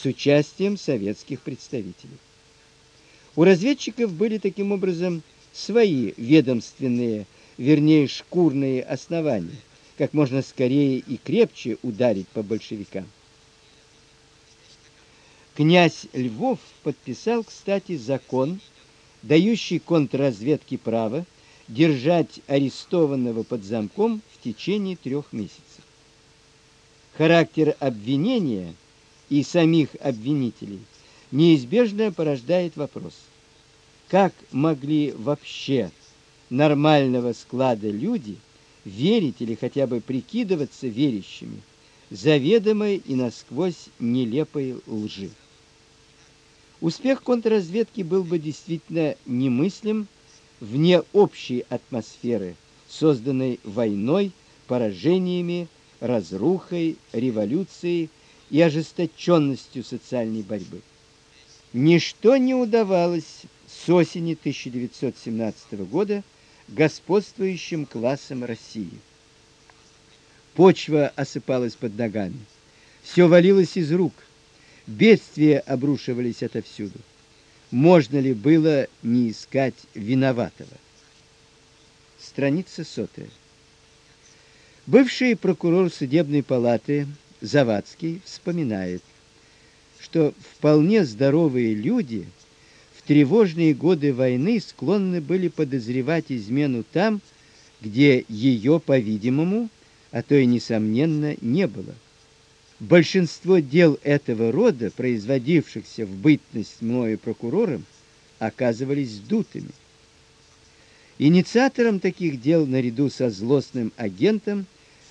с участием советских представителей. У разведчиков были таким образом свои ведомственные, вернее, шкурные основания, как можно скорее и крепче ударить по большевикам. Князь Львов подписал, кстати, закон, дающий контрразведке право держать арестованного под замком в течение трех месяцев. Характер обвинения и самих обвинителей неизбежно порождает вопрос: как могли вообще нормального склада люди верить или хотя бы прикидываться верящими заведомой и насквозь нелепой лжи? Успех контрразведки был бы действительно немыслим вне общей атмосферы, созданной войной, поражениями, разрухой, революцией и ожесточенностью социальной борьбы. Ничто не удавалось с осени 1917 года господствующим классам России. Почва осыпалась под ногами, все валилось из рук, бедствия обрушивались отовсюду. Можно ли было не искать виноватого? Страница сотая. Бывший прокурор судебной палаты Завадский вспоминает, что вполне здоровые люди в тревожные годы войны склонны были подозревать измену там, где ее, по-видимому, а то и несомненно, не было. Большинство дел этого рода, производившихся в бытность мною прокурором, оказывались дутыми. Инициатором таких дел наряду со злостным агентом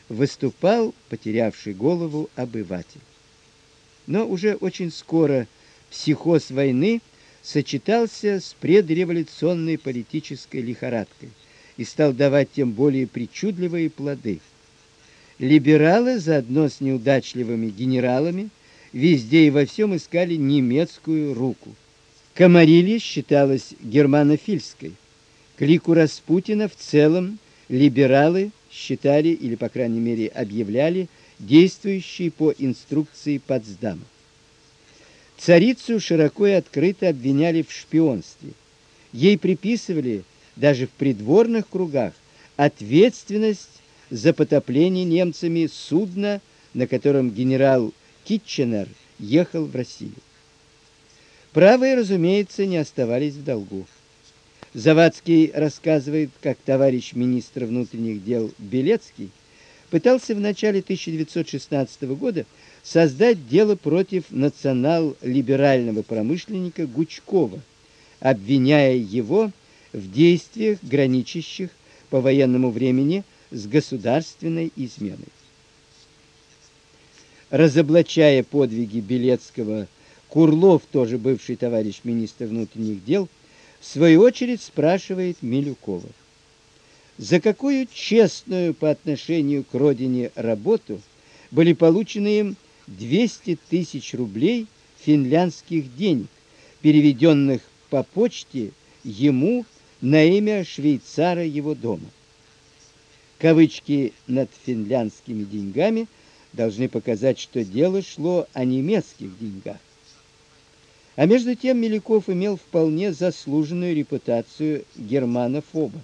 выступал потерявший голову обыватель. Но уже очень скоро психоз войны сочетался с предреволюционной политической лихорадкой и стал давать тем более причудливые плоды. Либералы заодно с неудачливыми генералами везде и во всем искали немецкую руку. Комарилья считалась германофильской. Клику Распутина в целом либералы считали или по крайней мере объявляли действующей по инструкции Потсдама. Царицу широко и открыто обвиняли в шпионстве. Ей приписывали даже в придворных кругах ответственность за потопление немцами судна, на котором генерал Китченер ехал в Россию. Правые, разумеется, не оставались в долгу. Завадский рассказывает, как товарищ министр внутренних дел Белецкий пытался в начале 1916 года создать дело против национал-либерального промышленника Гучкова, обвиняя его в действиях, граничащих по военному времени с государственной изменой. Разоблачая подвиги Белецкого, Курлов, тоже бывший товарищ министра внутренних дел, в свою очередь спрашивает Милюкова: "За какую честную по отношению к родине работу были получены им 200 тысяч рублей финляндских денег, переведенных по почте ему на имя швейцара его дома?" Кавычки над финляндскими деньгами должны показать, что дело шло о немецких деньгах. А между тем Милюков имел вполне заслуженную репутацию германофоба.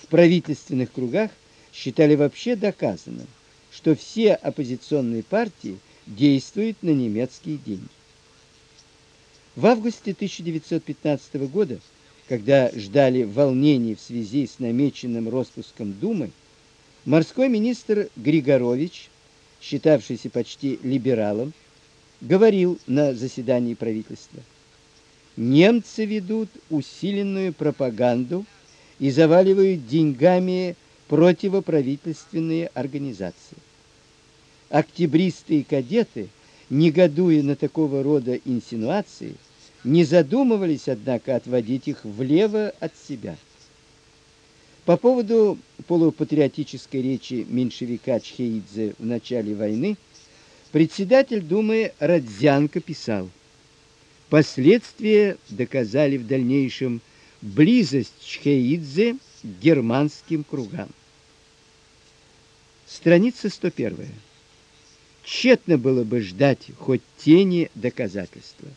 В правительственных кругах считали вообще доказанным, что все оппозиционные партии действуют на немецкие деньги. В августе 1915 года когда ждали волнений в связи с намеченным распуском Думы, морской министр Григорович, считавшийся почти либералом, говорил на заседании правительства: "Немцы ведут усиленную пропаганду и заваливают деньгами противоправительственные организации. Октябристы и кадеты, негодуя на такого рода инсинуации, не задумывались, однако, отводить их влево от себя. По поводу полупатриотической речи меньшевика Чхеидзе в начале войны председатель Думы Радзянко писал: "Последствия доказали в дальнейшем близость Чхеидзе к германским кругам". Страница 101. тщетно было бы ждать хоть тени доказательства.